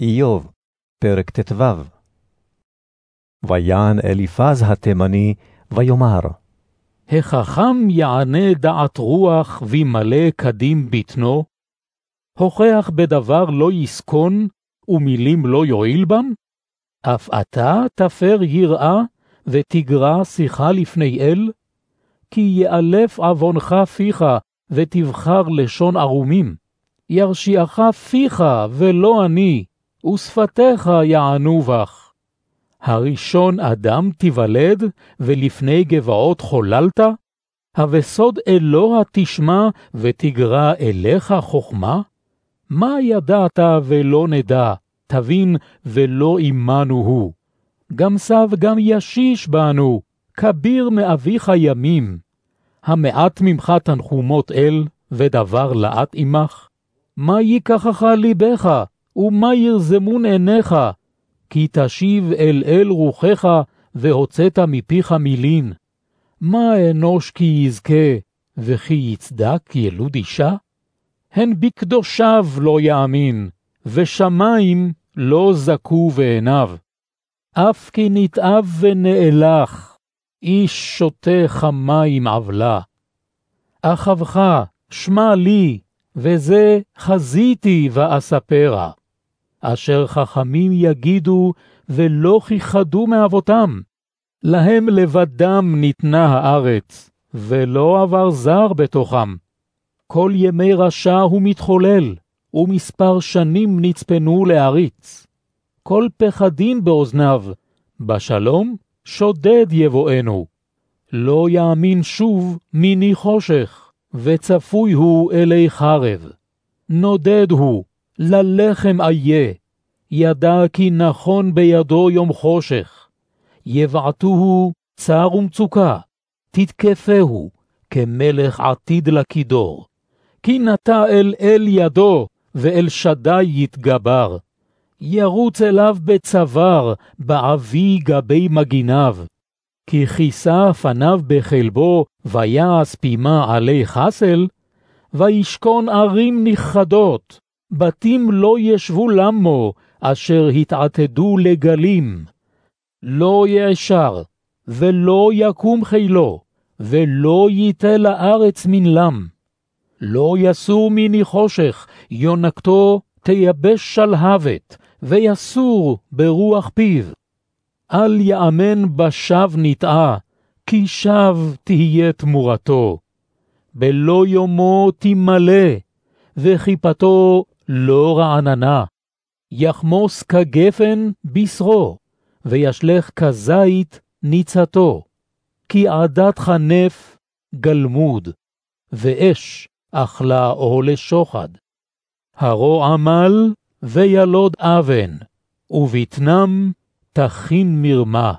איוב, פרק ט"ו ויען אליפז התימני, ויאמר, החכם יענה דעת רוח וימלא קדים בטנו? הוכח בדבר לא יסכון, ומילים לא יועיל בם? אף אתה תפר יראה, ותגרע שיחה לפני אל? כי יאלף עוונך פיך, ותבחר לשון ערומים. ירשיעך פיך, ולא אני, ושפתיך יענו בך. הראשון אדם תיוולד, ולפני גבעות חוללת? הבסוד אלוה תשמע, ותגרע אליך חכמה? מה ידעת ולא נדע, תבין ולא עמנו הוא. גם סב גם ישיש בנו, כביר מאביך ימים. המעט ממך תנחומות אל, ודבר לאט עמך? מה ייקחך ליבך, ומה ירזמון עיניך? כי תשיב אל אל רוחך, והוצאת מפיך מילין. מה אנוש כי יזכה, וכי יצדק ילוד אישה? הן בקדושיו לא יאמין, ושמיים לא זכו בעיניו. אף כי נתעב ונאלח, איש שותה חמה עם עוולה. אחבך, שמע לי, וזה חזיתי ואספרה. אשר חכמים יגידו, ולא כיחדו מאבותם. להם לבדם ניתנה הארץ, ולא עבר זר בתוכם. כל ימי רשע הוא מתחולל, ומספר שנים נצפנו להריץ. כל פחדין באוזניו, בשלום שודד יבואנו. לא יאמין שוב מיני חושך, וצפוי הוא אלי חרב. נודד הוא, ללחם איה, ידע כי נכון בידו יום חושך. יבעטוהו צר ומצוקה, תתקפהו, כמלך עתיד לכידור. כי נטע אל אל ידו, ואל שדי יתגבר. ירוץ אליו בצוואר, בעבי גבי מגיניו. כי כיסה פניו בחלבו, ויעש פימה עלי חסל, וישכון ערים נכחדות, בתים לא ישבו למו, אשר התעתדו לגלים. לא יעשר, ולא יקום חילו, ולא ייתה לארץ מנלם. לא יסור מיני חושך, יונקתו תייבש שלהבת, ויסור ברוח פיו. אל יאמן בשב נטעה, כי שב תהיה תמורתו. בלא יומו תמלא, וכיפתו לא רעננה. יחמוס כגפן בשרו, וישלך כזית ניצתו. כי עדת חנף גלמוד, ואש אכלה או לשוחד. הרו עמל וילוד אבן, ובטנם תכין מרמה.